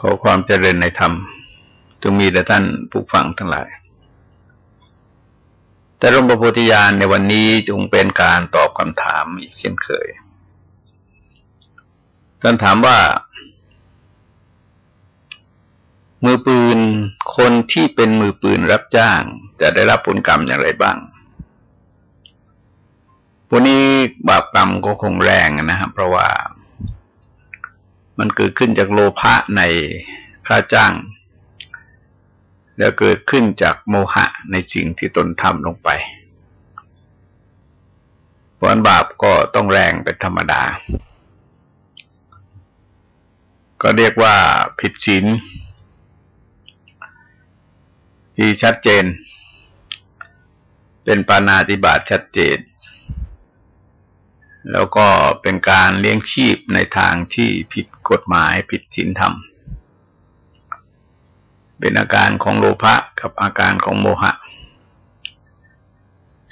ขอความเจริญในธรรมจงมีแต่ท่านผู้ฟังทั้งหลาย แต่ร่มประโพธิญาณในวันนี้จงเป็นการตอบคำถามอีกเช่นเคย ท่านถามว่า มือปืนคนที่เป็นมือปืนรับจ้าง จะได้รับผลกรรมอย่างไรบ้างวันนี้บาปกรรมก็คงแรงนะครับเพราะว่า มันเกิดขึ้นจากโลภะในค่าจ้าง แล้วเกิดขึ้นจากโมหะในสิ่งที่ตนทำลงไปผลบาปก็ต้องแรงเป็นธรรมดา ก็เรียกว่าผิดศีลที่ชัดเจน เป็นปานาติบาตชัดเจน แล้วก็เป็นการเลี้ยงชีพในทางที่ผิดกฎหมายผิดศีลธรรม เป็นอาการของโลภะกับอาการของโมหะ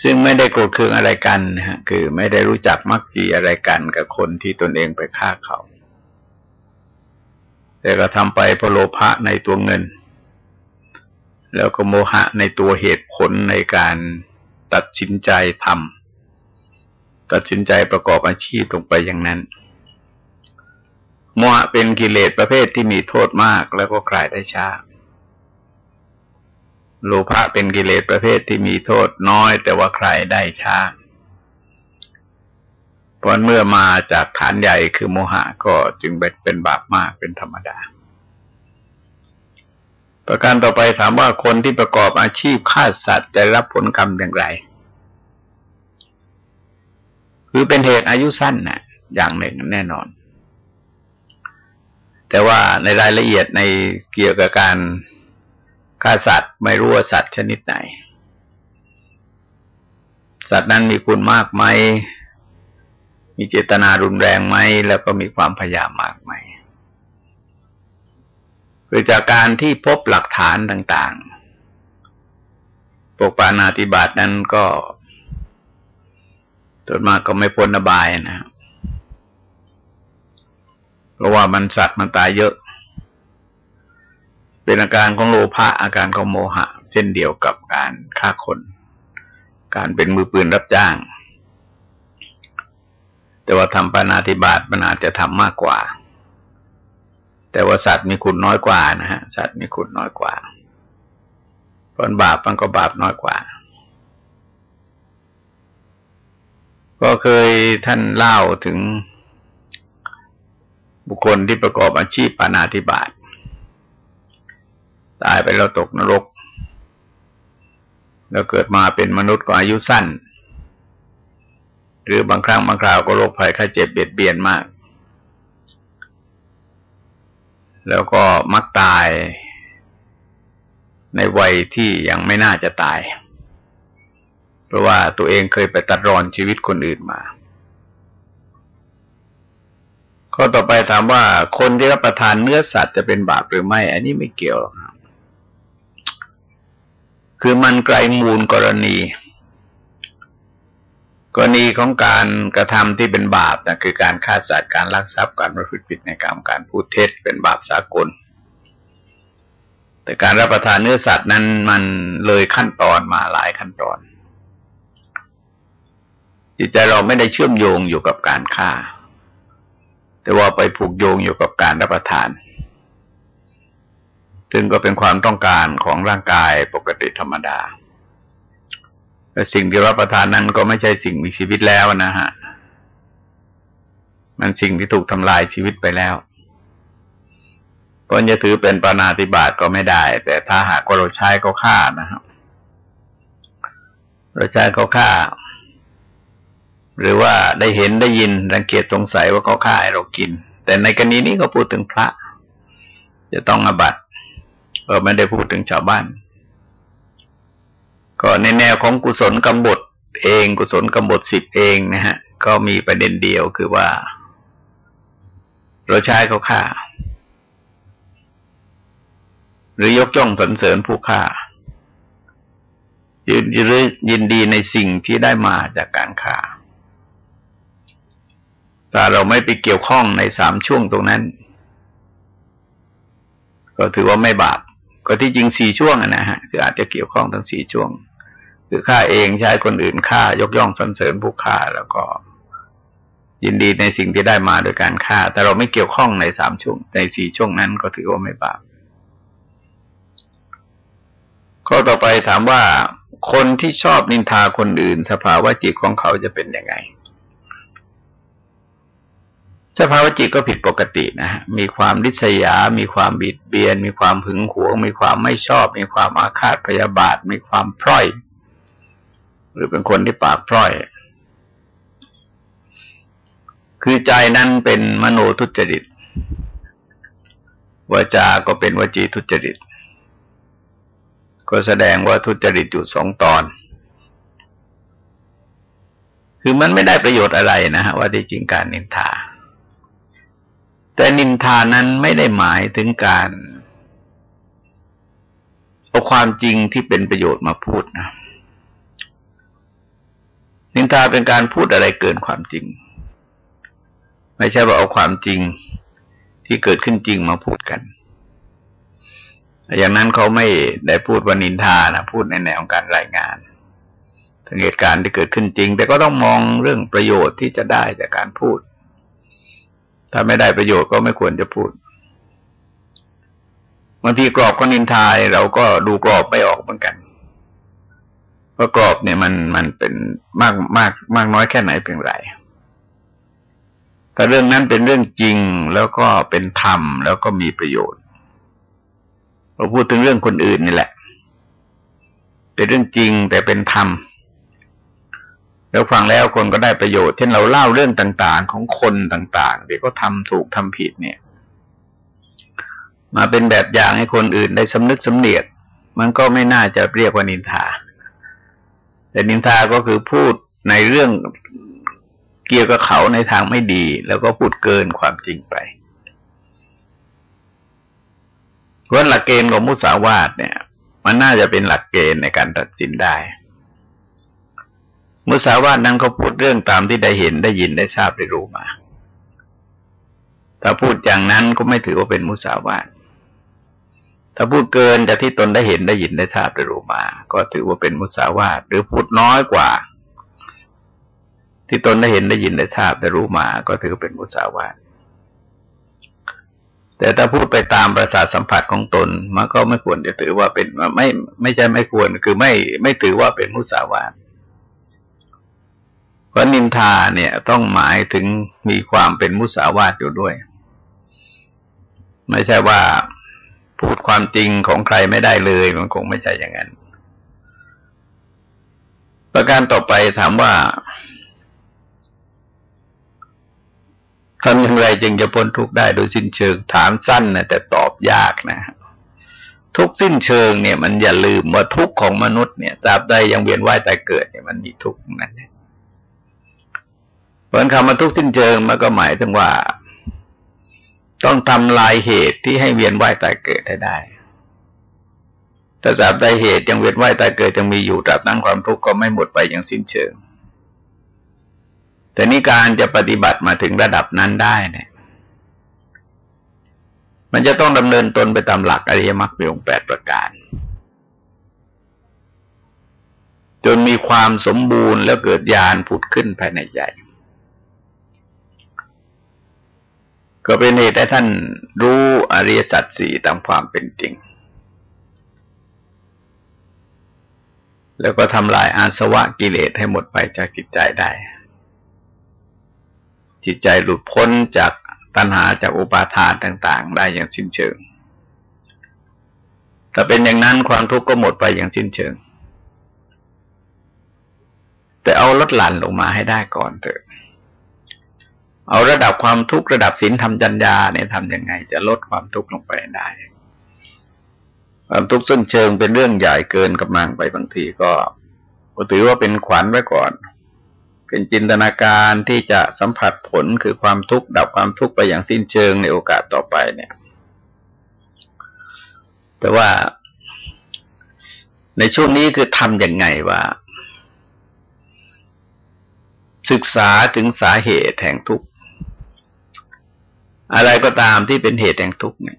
ซึ่งไม่ได้โกรธเคืองอะไรกันนะฮะคือไม่ได้รู้จักมักจีอะไรกันกับคนที่ตนเองไปฆ่าเขา แต่ก็ทำไปเพราะโลภะในตัวเงิน แล้วก็โมหะในตัวเหตุผลในการตัดสินใจทำ ตัดสินใจประกอบอาชีพลงไปอย่างนั้นโมหะเป็นกิเลสประเภทที่มีโทษมากแล้วก็คลายได้ช้าโลภะเป็นกิเลสประเภทที่มีโทษน้อย แต่ว่าคลายได้ช้าเพราะเมื่อมาจากฐานใหญ่คือโมหะก็จึงเป็นบาปมากเป็นธรรมดา ประการต่อไปถามว่าคนที่ประกอบอาชีพฆ่าสัตว์จะรับผลกรรมอย่างไร คือเป็นเหตุอายุสั้นนะ่ะอย่างหนึ่งแน่นอน แต่ว่าในรายละเอียดในเกี่ยวกับการฆ่าสัตว์ไม่รู้ว่าสัตว์ชนิดไหน สัตว์นั้นมีคุณมากไหม มีเจตนารุนแรงไหม แล้วก็มีความพยายามมากไหมคือจากการที่พบหลักฐานต่าง ๆ ปกปานาติบาตนั้นก็ ส่วนมากก็ไม่พ้นอบายนะเพราะว่ามันสัตว์มันตายเยอะ เป็นอาการของโลภะอาการของโมหะ เช่นเดียวกับการฆ่าคน การเป็นมือปืนรับจ้าง แต่ว่าทำปานาธิบาตมันอาจจะทำมากกว่า แต่ว่าสัตว์มีคุณน้อยกว่านะฮะสัตว์มีคุณน้อยกว่าผลบาปมันก็บาปน้อยกว่า ก็เคยท่านเล่าถึงบุคคลที่ประกอบอาชีพปานาธิบาตตายไปแล้วตกนรก แล้วเกิดมาเป็นมนุษย์ก็อายุสั้น หรือบางครั้งบางคราวก็โรคภัยไข้เจ็บเบียดเบียนมาก แล้วก็มักตายในวัยที่ยังไม่น่าจะตาย เพราะว่าตัวเองเคยไปตัดรอนชีวิตคนอื่นมาข้อต่อไปถามว่าคนที่รับประทานเนื้อสัตว์จะเป็นบาปหรือไม่ อันนี้ไม่เกี่ยวครับคือมันไกลมูลกรณี กรณีของการกระทำที่เป็นบาปนะคือการฆ่าสัตว์การลักทรัพย์การประพฤติผิดในกรรมการพูดเท็จเป็นบาปสากล แต่การรับประทานเนื้อสัตว์นั้นมันเลยขั้นตอนมาหลายขั้นตอน จิตใจเราไม่ได้เชื่อมโยงอยู่กับการฆ่า แต่ว่าไปผูกโยงอยู่กับการรับประทาน ซึ่งก็เป็นความต้องการของร่างกายปกติธรรมดาแต่สิ่งที่รับประทานนั้นก็ไม่ใช่สิ่งมีชีวิตแล้วนะฮะ มันสิ่งที่ถูกทำลายชีวิตไปแล้วก็จะถือเป็นปานาติบาตก็ไม่ได้ แต่ถ้าหากว่าเราใช้ก็ฆ่านะครับเราใช้เขาฆ่า หรือว่าได้เห็นได้ยินรังเกียจสงสัยว่าเขาฆ่าให้เรากิน แต่ในกรณีนี้ก็พูดถึงพระ จะต้องอบัตเออไม่ได้พูดถึงชาวบ้าน ก็ในแนวของกุศลกรรมบทเอง กุศลกรรมบทสิบเองนะฮะ ก็มีประเด็นเดียวคือว่า เราใช้เขาฆ่า หรือยกย่องสรรเสริญผู้ฆ่ายินดีในสิ่งที่ได้มาจากการฆ่า ถ้าเราไม่ไปเกี่ยวข้องในสามช่วงตรงนั้น ก็ถือว่าไม่บาป ก็ที่จริงสี่ช่วงนะฮะคืออาจจะเกี่ยวข้องทั้งสี่ช่วง คือฆ่าเองใช้คนอื่นฆ่ายกย่องสรรเสริญผู้ฆ่าแล้วก็ยินดีในสิ่งที่ได้มาโดยการฆ่า แต่เราไม่เกี่ยวข้องในสามช่วง ในสี่ช่วงนั้นก็ถือว่าไม่บาปข้อต่อไปถามว่า คนที่ชอบนินทาคนอื่น สภาวะจิตของเขาจะเป็นยังไง สภาวะจิตก็ผิดปกตินะฮะมีความริษยา มีความบิดเบียน มีความหึงหวง มีความไม่ชอบ มีความอาฆาตพยาบาท มีความพร่อย หรือเป็นคนที่ปากพร่อย คือใจนั้นเป็นมโนทุจริตวาจาก็เป็นวจีทุจริต ก็แสดงว่าทุจริตอยู่สองตอน คือมันไม่ได้ประโยชน์อะไรนะฮะว่าที่จริงการนินทา แต่นินทานั้นไม่ได้หมายถึงการเอาความจริงที่เป็นประโยชน์มาพูดนะ นินทาเป็นการพูดอะไรเกินความจริง ไม่ใช่ว่าเอาความจริงที่เกิดขึ้นจริงมาพูดกัน อย่างนั้นเขาไม่ได้พูดว่านินทานะพูดในแนวของการรายงานถึงเหตุการณ์ที่เกิดขึ้นจริง แต่ก็ต้องมองเรื่องประโยชน์ที่จะได้จากการพูด ถ้าไม่ได้ประโยชน์ก็ไม่ควรจะพูดบางทีกรอบก็นินทายเราก็ดูกรอบไม่ออกเหมือนกันเพราะกรอบเนี่ยมันมันเป็นมากมากมากน้อยแค่ไหนเพียงไรแต่เรื่องนั้นเป็นเรื่องจริงแล้วก็เป็นธรรมแล้วก็มีประโยชน์ เราพูดถึงเรื่องคนอื่นนี่แหละ เป็นเรื่องจริงแต่เป็นธรรม แล้วฟังแล้วคนก็ได้ประโยชน์ เช่นเราเล่าเรื่องต่างๆ ของคนต่างๆเดี๋ยวก็ทำถูกทำผิดเนี่ย มาเป็นแบบอย่างให้คนอื่นได้สำนึกสำเนียก มันก็ไม่น่าจะเรียกว่านินทา แต่นินทาก็คือพูดในเรื่องเกี่ยวกับเขาในทางไม่ดี แล้วก็พูดเกินความจริงไปเพราะหลักเกณฑ์ของมุสาวาทเนี่ย มันน่าจะเป็นหลักเกณฑ์ในการตัดสินได้ มุสาวาทนั้นเขาพูดเรื่องตามที่ได้เห็นได้ยินได้ทราบได้รู้มา ถ้าพูดอย่างนั้นก็ไม่ถือว่าเป็นมุสาวาทถ้าพูดเกินจากที่ตนได้เห็นได้ยินได้ทราบได้รู้มา ก็ถือว่าเป็นมุสาวาทหรือพูดน้อยกว่า ที่ตนได้เห็นได้ยินได้ทราบได้รู้มา ก็ถือเป็นมุสาวาทแต่ถ้าพูดไปตามประสาทสัมผัสของตนมันก็ไม่ควรจะถือว่าเป็นไม่ไม่ใช่ไม่ควรคือไม่ไม่ถือว่าเป็นมุสาวาท ราะนินทาเนี่ยต้องหมายถึงมีความเป็นมุสาวาทอยู่ด้วย ไม่ใช่ว่าพูดความจริงของใครไม่ได้เลย มันคงไม่ใช่อย่างนั้น ประการต่อไปถามว่าทำอย่างไรจึงจะพ้นทุกข์ได้โดยสิ้นเชิงถามสั้นนะแต่ตอบยากนะ ทุกสิ้นเชิงเนี่ย มันอย่าลืมว่าทุกข์ของมนุษย์เนี่ยตราบใดยังเวียนว่ายตายเกิดเนี่ยมันมีทุกข์นั้น เพราะคำว่าทุกข์สิ้นเชิงมันก็หมายถึงว่า ต้องทำลายเหตุที่ให้เวียนว่ายตายเกิดให้ได้แต่ตาบใดเหตุยังเวียนว่ายตายเกิดยังมีอยู่ตราบนั้นความทุกข์ก็ไม่หมดไปอย่างสิ้นเชิง แต่นี้การจะปฏิบัติมาถึงระดับนั้นได้เนี่ย มันจะต้องดำเนินตนไปตามหลักอริยมรรคมีองค์แปดประการ จนมีความสมบูรณ์แล้วเกิดญาณผุดขึ้นภายในใจ ก็เป็นเหตุให้ท่านรู้อริยสัจสี่ตามความเป็นจริง แล้วก็ทำลายอาสวะกิเลสให้หมดไปจากจิตใจได้ จิตใจหลุดพ้นจากปัญหาจากอุปาทานต่าง ๆ ได้อย่างสิ้นเชิงถ้าเป็นอย่างนั้นความทุกข์ก็หมดไปอย่างสิ้นเชิง แต่เอาลดหลั่นลงมาให้ได้ก่อนเถอะ เอาระดับความทุกข์ระดับศีลธรรมจัญญาเนี่ยทำยังไง จะลดความทุกข์ลงไปได้ ความทุกข์สิ้นเชิงเป็นเรื่องใหญ่เกินกำลังไปบางทีก็ถือว่าเป็นขวัญไว้ก่อน เป็นจินตนาการที่จะสัมผัสผลคือความทุกข์ดับความทุกข์ไปอย่างสิ้นเชิงในโอกาสต่อไปเนี่ย แต่ว่าในช่วงนี้คือทำยังไงว่า ศึกษาถึงสาเหตุแห่งทุกข์ อะไรก็ตามที่เป็นเหตุแห่งทุกข์เนี่ย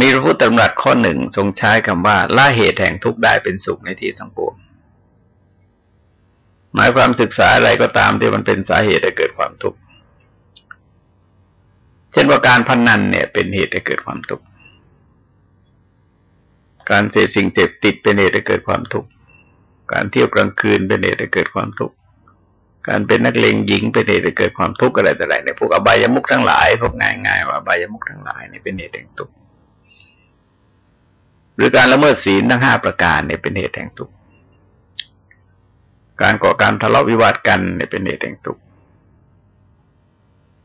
มีพระพุทธธรรมรัสข้อหนึ่งทรงใช้คำว่าละเหตุแห่งทุกข์ได้เป็นสุขในที่สังปวงหมายความศึกษาอะไรก็ตามที่มันเป็นสาเหตุให้เกิดความทุกข์เช่นว่าการพนนันเนี่ย เป็นเหตุให้เกิดความทุกข์การเสพสิ่งเสพติดเป็นเหตุให้เกิดความทุกข์การเที่ยวกลางคืนเป็นเหตุให้เกิดความทุกข์ การเป็นนักเลงหญิงเป็นเหตุเกิดความทุกข์อะไรแต่ไรในพวกอบายมุขทั้งหลาย พวกง่ายๆว่าอบายมุขทั้งหลายนี่เป็นเหตุแห่งทุกข์หรือการละเมิดศีลทั้งห้าประการเนี่ยเป็นเหตุแห่งทุกข์การก่อการทะเลาะวิวาทกันเนี่ยเป็นเหตุแห่งทุกข์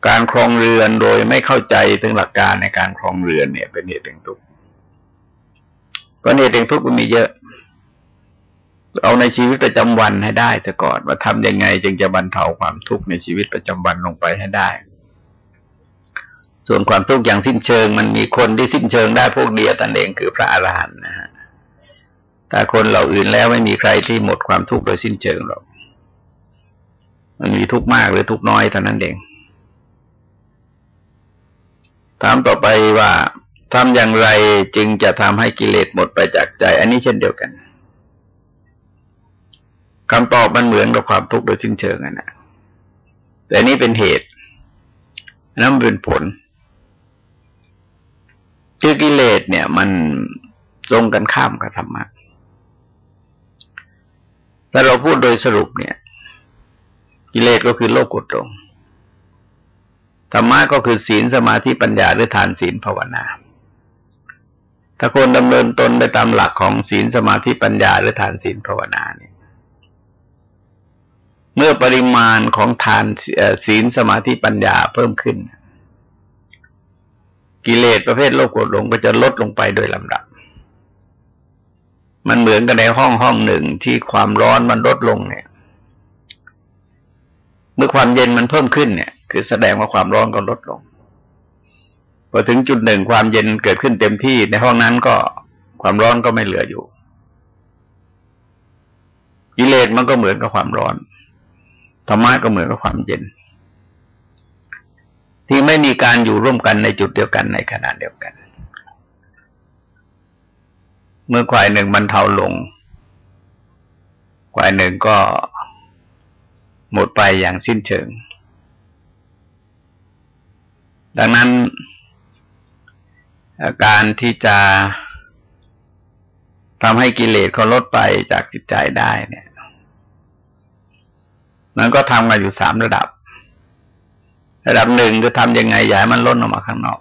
การครองเรือนโดยไม่เข้าใจถึงหลักการในการครองเรือนเนี่ย เป็นเหตุแห่งทุกข์เพราะเหตุแห่งทุกข์มันมีเยอะ เอาในชีวิตประจำวันให้ได้แต่ก่อนว่าทำยังไง จึงจะบรรเทาความทุกข์ในชีวิตประจำวันลงไปให้ได้ ส่วนความทุกข์อย่างสิ้นเชิง มันมีคนที่สิ้นเชิงได้พวกเดียวตันเองคือพระอรหันต์นะฮะถ้าคนเราอื่นแล้วไม่มีใครที่หมดความทุกข์โดยสิ้นเชิงหรอกมันมีทุกข์มากหรือทุกข์น้อยเท่านั้นเองถามต่อไปว่าทำอย่างไรจึงจะทำให้กิเลสหมดไปจากใจ อันนี้เช่นเดียวกัน คำตอบมันเหมือนกับความทุกข์โดยสิ้นเชิงนะแต่นี้เป็นเหตุนั่นเป็นผลคือกิเลสเนี่ย มันตรงกันข้ามกับธรรมะถ้าเราพูดโดยสรุปเนี่ย กิเลสก็คือโลกกดลงธรรมะก็คือศีลสมาธิปัญญาหรือทานศีลภาวนา ถ้าคนดำเนินตนไปตามหลักของศีลสมาธิปัญญาหรือทานศีลภาวนาเนี่ย เมื่อปริมาณของทานศีลสมาธิปัญญาเพิ่มขึ้น กิเลสประเภทโลกกดลงก็จะลดลงไปโดยลำดับ มันเหมือนกันในห้องห้องหนึ่งที่ความร้อนมันลดลงเนี่ย เมื่อความเย็นมันเพิ่มขึ้นเนี่ย คือแสดงว่าความร้อนก็ลดลงพอถึงจุดหนึ่งความเย็นเกิดขึ้นเต็มที่ในห้องนั้นก็ความร้อนก็ไม่เหลืออยู่กิเลสมันก็เหมือนกับความร้อน ธรรมะก็เหมือนกับความเย็น ที่ไม่มีการอยู่ร่วมกันในจุดเดียวกันในขณะเดียวกัน เมื่อควายหนึ่งมันเทาลงควายหนึ่งก็หมดไปอย่างสิ้นเชิง ดังนั้นการที่จะทำให้กิเลสเขาลดไปจากจิตใจได้เนี่ย มันก็ทำกันอยู่สามระดับ ระดับหนึ่งคือทำยังไงอย่าให้มันล้นออกมาข้างนอก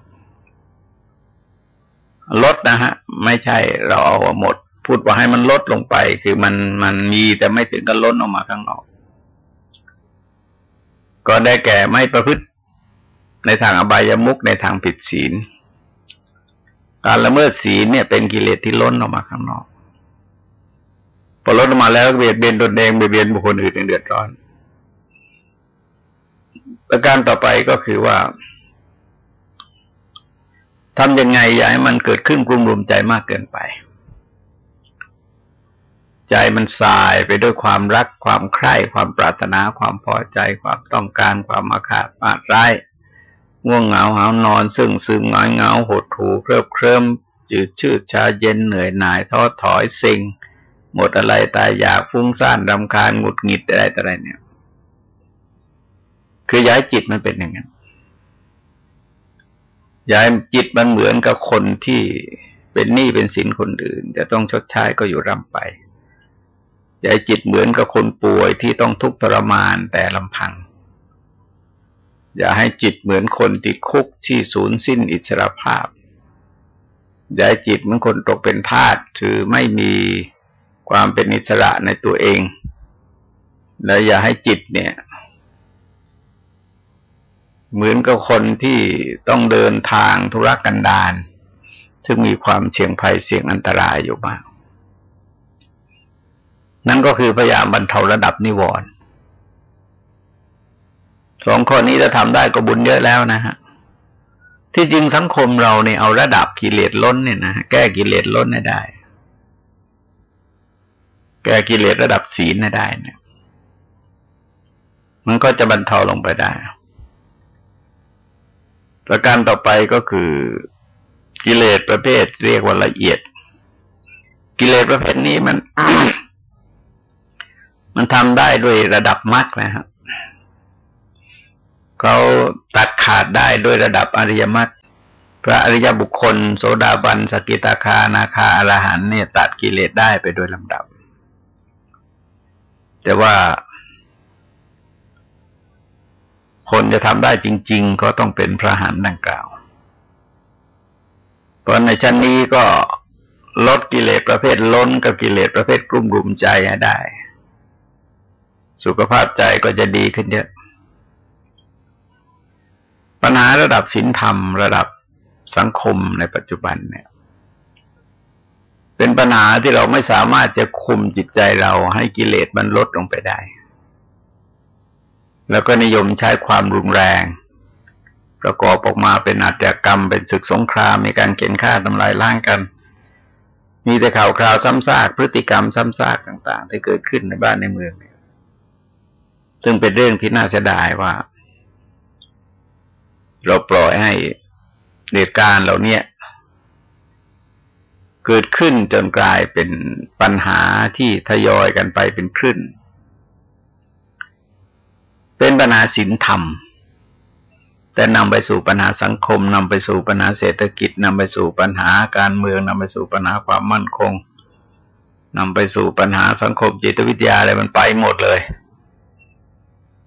ลดนะฮะ ไม่ใช่เราเอาหมด พูดว่าให้มันลดลงไป คือมันมันมีแต่ไม่ถึงกับล้นออกมาข้างนอก ก็ได้แก่ไม่ประพฤติในทางอบายามุกในทางผิดศีล การละเมิดศีลเนี่ยเป็นกิเลสที่ล้นออกมาข้างนอกพอล้นออกมาแล้วเบียดเบียนตนเองเบียดเบียนบุคคลอื่นเดือดร้อน ประการต่อไปก็คือว่าทำยังไงอย่าให้มันเกิดขึ้นกลุ่มรวมใจมากเกินไป ใจมันสายไปด้วยความรักความใคร่ ความปรารถนาความพอใจ ความต้องการความอาฆาตปาดร้ายง่วงเหงาหานอน ซึ่งซึมงอยเงาหดหูเคริบเคลิ้มจืดชืดชาเย็นเหนื่อยหน่ายท้อถอยสิ่ง หมดอะไรตายอยากฟุ้งซ่านรำคาญหงุดหงิดอะไรต่ออะไรเนี่ย คือย้ายจิตมันเป็นอย่างนั้นย้ายจิตมันเหมือนกับคนที่เป็นหนี้เป็นสินคนอื่น แต่ต้องชดใช้ก็อยู่ร่ำไปย้ายจิตเหมือนกับคนป่วยที่ต้องทุกข์ทรมานแต่ลำพัง อย่าให้จิตเหมือนคนติดคุกที่สูญสิ้นอิสรภาพย้ายจิตเหมือนคนตกเป็นทาสถือไม่มีความเป็นอิสระในตัวเอง และอย่าให้จิตเนี่ย เหมือนกับคนที่ต้องเดินทางธุรกันดารซึ่งมีความเสี่ยงภัยเสี่ยงอันตรายอยู่บ้างนั่นก็คือพยายามบรรเทาระดับนิวรณ์สองข้อนี้จะทำได้ก็บุญเยอะแล้วนะฮะ ที่จริงสังคมเราเนี่ยเอาระดับกิเลสล้นเนี่ยนะแก้กิเลสล้นได้ แก้กิเลสระดับศีลได้เนี่ยมันก็จะบรรเทาลงไปได้ ประการต่อไปก็คือกิเลสประเภทเรียกว่าละเอียด กิเลสประเภทนี้มัน มันทำได้ด้วยระดับมรรคนะครับเขาตัดขาดได้ด้วยระดับอริยมรรคพระอริยบุคคล โสดาบันสกิตาคานาคาอรหันเนี่ย ตัดกิเลสได้ไปโดยลำดับ แต่ว่า คนจะทำได้จริง ๆ ก็ต้องเป็นพระหันดังกล่าวเพราะในชั้นนี้ก็ลดกิเลสประเภทล้นกับกิเลสประเภทกลุ่มรุมใจให้ได้ สุขภาพใจก็จะดีขึ้นเยอะ ปัญหาระดับศีลธรรมระดับสังคมในปัจจุบันเนี่ย เป็นปัญหาที่เราไม่สามารถจะคุมจิตใจเราให้กิเลสมันลดลงไปได้ แล้วก็นิยมใช้ความรุนแรง ประกอบออกมาเป็นอาชญากรรมเป็นศึกสงครามมีการเข็นฆ่าทำลายล้างกัน มีแต่ข่าวคราวซ้ำซากพฤติกรรมซ้ำซากต่าง ๆ ที่เกิดขึ้นในบ้านในเมือง ซึ่งเป็นเรื่องที่น่าเสียดายว่า เราปล่อยให้เหตุการณ์เหล่านี้เกิดขึ้นจนกลายเป็นปัญหาที่ทยอยกันไปเป็นคลื่น เป็นปัญหาศีลธรรม แต่นำไปสู่ปัญหาสังคมนำไปสู่ปัญหาเศรษฐกิจนำไปสู่ปัญหาการเมืองนำไปสู่ปัญหาความมั่นคงนำไปสู่ปัญหาสังคมจิตวิทยาอะไรมันไปหมดเลย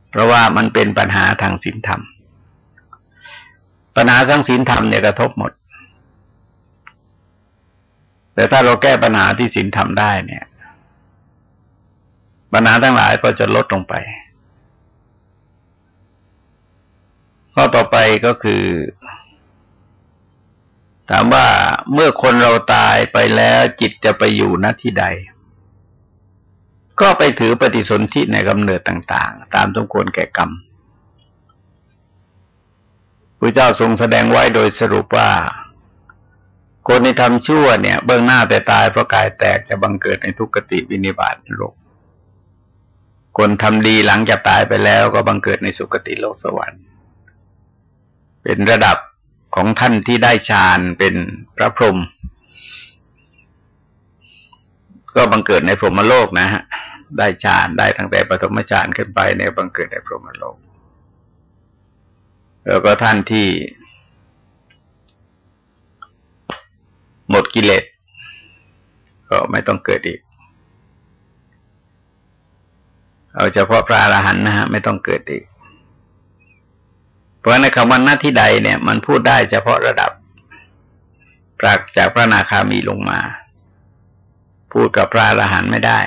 เพราะว่ามันเป็นปัญหาทางศีลธรรม ปัญหาทั้งศีลธรรมเนี่ยกระทบหมด แต่ถ้าเราแก้ปัญหาที่ศีลธรรมได้เนี่ย ปัญหาทั้งหลายก็จะลดลงไป ข้อต่อไปก็คือ ถามว่าเมื่อคนเราตายไปแล้วจิตจะไปอยู่ณที่ใด ก็ไปถือปฏิสนธิในกำเนิดต่าง ๆ ตามสมควรแก่กรรมพระเจ้าทรงแสดงไว้โดยสรุปว่า คนที่ทำชั่วเนี่ย เบื้องหน้าแต่ตายเพราะกายแตกจะบังเกิดในทุกขติวินิบาตโลกคนทำดีหลังจากตายไปแล้วก็บังเกิดในสุคติโลกสวรรค์ เป็นระดับของท่านที่ได้ฌานเป็นพระพรหมก็บังเกิดในพรหมโลกนะฮะ ได้ฌานได้ตั้งแต่ปฐมฌานขึ้นไปในบังเกิดในพรหมโลก แล้วก็ท่านที่ หมดกิเลสก็ไม่ต้องเกิดอีก เอาเฉพาะพระอรหันต์นะฮะ ไม่ต้องเกิดอีก ราะในคำว่าหน้าที่ใดเนี่ย มันพูดได้เฉพาะระดับปรากจากพระนาคามีลงมา พูดกับพระอรหันต์ไม่ได้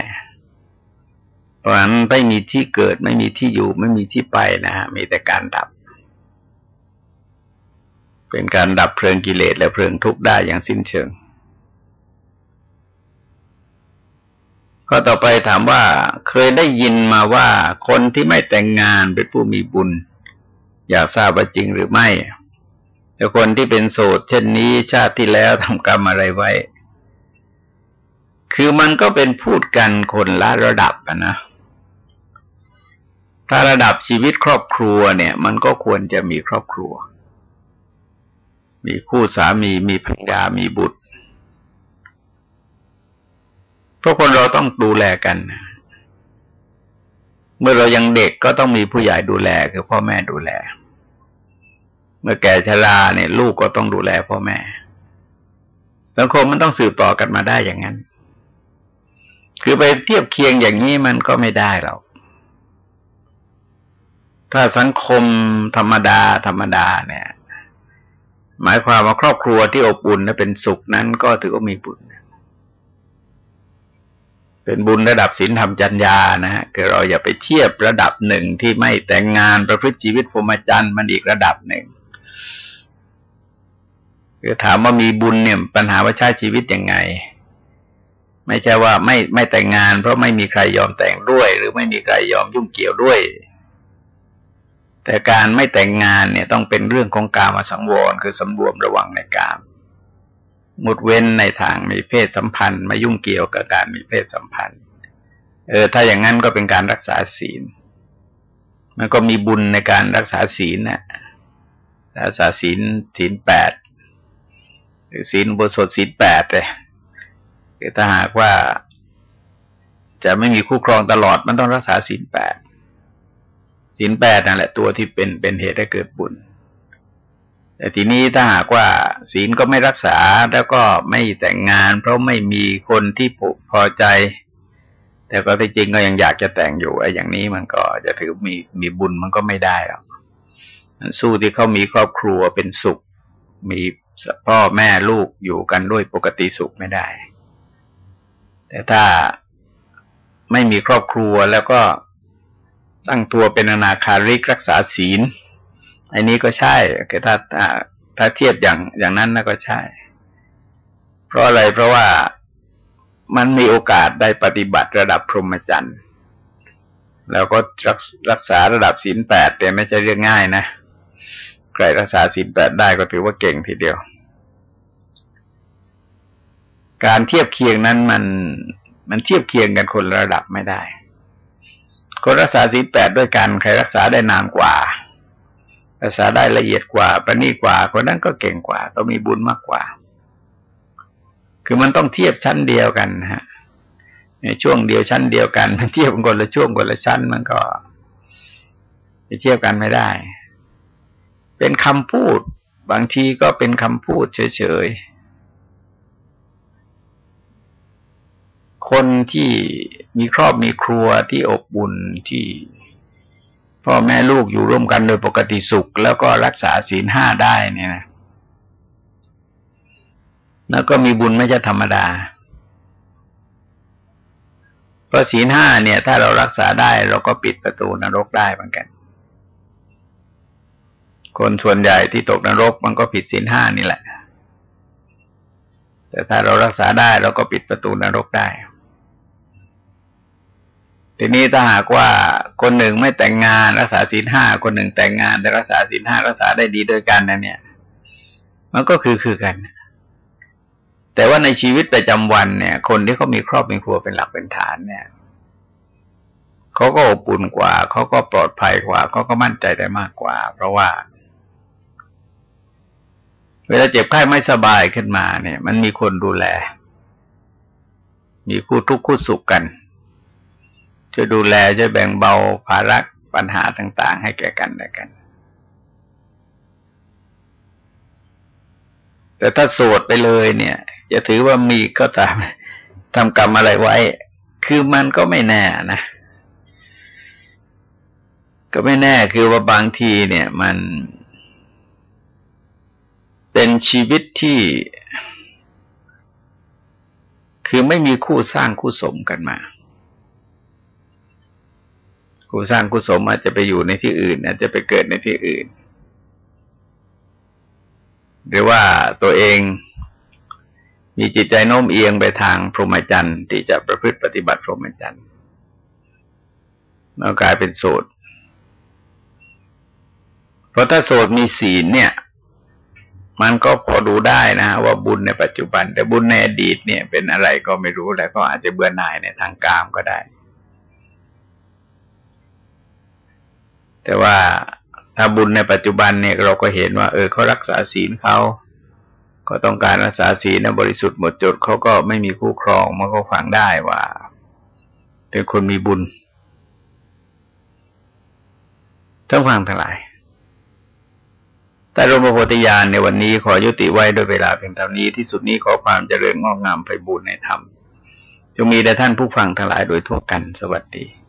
เพราะนั้นไม่มีที่เกิด ไม่มีที่อยู่ ไม่มีที่ไปนะฮะมีแต่การดับ เป็นการดับเพลิงกิเลสและเพลิงทุกข์ได้อย่างสิ้นเชิงข้อต่อไปถามว่าเคยได้ยินมาว่าคนที่ไม่แต่งงานเป็นผู้มีบุญ อยากทราบว่าจริงหรือไม่ แต่คนที่เป็นโสดเช่นนี้ชาติที่แล้วทำกรรมอะไรไว้ คือมันก็เป็นพูดกันคนละระดับนะถ้าระดับชีวิตครอบครัวเนี่ย มันก็ควรจะมีครอบครัว มีคู่สามีมีภรรยามีบุตรพราะคนเราต้องดูแลกัน เมื่อเรายังเด็กก็ต้องมีผู้ใหญ่ดูแลคือพ่อแม่ดูแล เมื่อแก่ชราเนี่ย ลูกก็ต้องดูแลพ่อแม่สังคมมันต้องสืบต่อกันมาได้อย่างนั้น คือไปเทียบเคียงอย่างนี้มันก็ไม่ได้หรอกถ้าสังคมธรรมดา ธรรมดาเนี่ย หมายความว่าครอบครัวที่อบอุ่นและเป็นสุขนั้นก็ถือว่ามีบุญเป็นบุญระดับศีลธรรมจัญญานะฮะคือเราอย่าไปเทียบระดับหนึ่งที่ไม่แต่งงานประพฤติชีวิตพรหมจรรย์มันอีกระดับหนึ่ง คือถามว่ามีบุญเนี่ยปัญหาว่าใช้ชีวิตยังไง ไม่ใช่ว่าไม่ไม่แต่งงาน เพราะไม่มีใครยอมแต่งด้วย หรือไม่มีใครยอมยุ่งเกี่ยวด้วย แต่การไม่แต่งงานเนี่ยต้องเป็นเรื่องของการมาสังวรคือสำรวมระวังในการงดเว้นในทางมีเพศสัมพันธ์มายุ่งเกี่ยวกับการมีเพศสัมพันธ์ เออ ถ้าอย่างนั้นก็เป็นการรักษาศีล มันก็มีบุญในการรักษาศีลนะรักษาศีลศีลแปด หรือศีลอุโบสถศีลแปดเลยคือถ้าหากว่า จะไม่มีคู่ครองตลอดมันต้องรักษาศีลแปดศีลแปดนั่นแหละตัวที่เป็นเป็นเหตุให้เกิดบุญ แต่ทีนี้ถ้าหากว่า ศีลก็ไม่รักษาแล้วก็ไม่แต่งงาน เพราะไม่มีคนที่พอใจ แต่ก็ที่จริงก็ยังอยากจะแต่งอยู่ไอ้อย่างนี้มันก็จะถือมีมีบุญมันก็ไม่ได้หรอกสู้ที่เขามีครอบครัวเป็นสุข มี พ่อแม่ลูกอยู่กันด้วยปกติสุขไม่ได้ แต่ถ้าไม่มีครอบครัวแล้วก็ตั้งตัวเป็นอนาคาริกรักษาศีล อันนี้ก็ใช่ถ้าถ้าถ้าเทียบอย่างอย่างนั้นนะก็ใช่ เพราะอะไรเพราะว่ามันมีโอกาสได้ปฏิบัติระดับพรหมจรรย์ แล้วก็รักษาระดับศีลแปดแต่ไม่ใช่เรื่องง่ายนะ ครรักษาศีลแปดได้ก็ถือว่าเก่งทีเดียว การเทียบเคียงนั้นมันมันเทียบเคียงกันคนระดับไม่ได้ คนรักษาศีลแปดด้วยกัน ใครรักษาได้นานกว่า รักษาได้ละเอียดกว่า ประณีตกว่า คนนั้นก็เก่งกว่า ก็มีบุญมากกว่า คือมันต้องเทียบชั้นเดียวกันฮะ ในช่วงเดียวชั้นเดียวกันเทียบกันคนละช่วงคนละชั้นมันก็ไปเทียบกันไม่ได้ เป็นคำพูด บางทีก็เป็นคำพูดเฉยๆ คนที่มีครอบมีครัวที่อบอุ่นที่พ่อแม่ลูกอยู่ร่วมกันโดยปกติสุข แล้วก็รักษาศีลห้าได้เนี่ยนะแล้วก็มีบุญไม่ใช่ธรรมดา เพราะศีลห้าเนี่ย ถ้าเรารักษาได้เราก็ปิดประตูนรกได้เหมือนกัน คนส่วนใหญ่ที่ตกนรกมันก็ผิดศีลห้านี่แหละ แต่ถ้าเรารักษาได้เราก็ปิดประตูนรกได้ ทีนี้ถ้าหากว่าคนหนึ่งไม่แต่งงานรักษาศีลห้าคนหนึ่งแต่งงานแต่รักษาศีลห้ารักษาได้ดีโดยกันนั่นเนี่ย มันก็คือคือกัน แต่ว่าในชีวิตประจำวันเนี่ย คนที่เขามีครอบมีครัวเป็นหลักเป็นฐานเนี่ยเขาก็อบอุ่นกว่า เขาก็ปลอดภัยกว่า เขาก็มั่นใจได้มากกว่า เพราะว่า เวลาเจ็บไข้ไม่สบายขึ้นมาเนี่ย มันมีคนดูแล มีคู่ทุกข์คู่สุขกันจะดูแลจะแบ่งเบาภาระปัญหาต่าง ๆ ให้แก่กันและกัน แต่ถ้าโสดไปเลยเนี่ย จะถือว่ามีก็ตามทำกรรมอะไรไว้ คือมันก็ไม่แน่นะก็ไม่แน่คือว่าบางทีเนี่ย มัน เป็นชีวิตที่ คือไม่มีคู่สร้างคู่สมกันมา คู่สร้างคู่สมอาจจะไปอยู่ในที่อื่น อาจจะไปเกิดในที่อื่น หรือว่าตัวเองมีจิตใจโน้มเอียงไปทางพรหมจรรย์ที่จะประพฤติปฏิบัติพรหมจรรย์แล้วกลายเป็นโสดเพราะถ้าโสดมีศีลเนี่ย มันก็พอดูได้นะว่าบุญในปัจจุบัน แต่บุญในอดีตเนี่ย เป็นอะไรก็ไม่รู้แล้วก็อาจจะเบื่อหน่ายในทางกามก็ได้ แต่ว่าถ้าบุญในปัจจุบันเนี่ยเราก็เห็นว่า เออเขารักษาศีลเขาก็ต้องการรักษาศีลนบริสุทธิ์หมดจดเขาก็ไม่มีคู่ครองมันก็ฟังได้ว่า เป็นคนมีบุญทั้งฟังทั้งหลาย แต่รมโพธิญาณในวันนี้ขอยุติไว้โดยเวลาเพียงเท่านี้ที่สุดนี้ขอความเจริญงอกงามไปบูรณนธรรมจงมีแด่ท่านผู้ฟังทั้งหลายโดยทั่วกันสวัสดี